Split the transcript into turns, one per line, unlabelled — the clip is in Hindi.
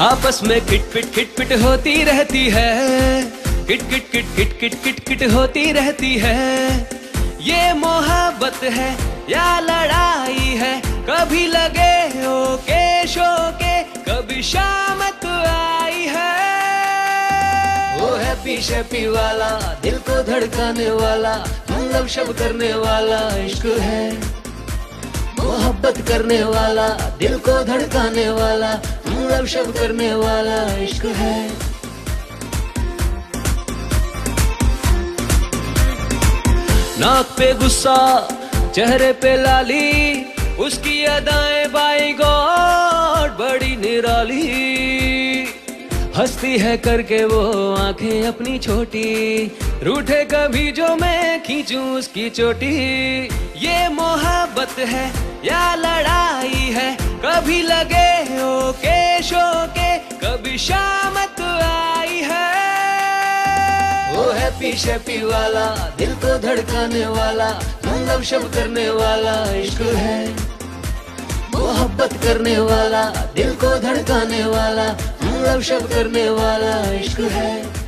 आपस में किट पिट किट पिट होती रहती है। किट किट किट किट किट किट किट होती रहती है। ये मोहब्बत है या लड़ाई है? कभी लगे ओके शोके कभी शामत आई है। वो है पीछे पी वाला दिल को धड़काने वाला मतलब शब करने वाला इश्क है। मोहब्बत करने वाला, दिल को धड़काने वाला मतलब शब करने वाला इश्क है। नाक पे गुस्सा, चेहरे पे लाली, उसकी अदाएँ बाई गॉड बड़ी निराली। हंसती है करके वो आँखें अपनी छोटी, रूठे कभी जो मैं खींचू उसकी चोटी। ये मोहब्बत है या कभी शामत आई है। वो है शैपी वाला दिल को धड़काने वाला मतलब शब करने वाला इश्क है। मोहब्बत करने वाला, दिल को धड़काने वाला मतलब शब करने वाला इश्क है।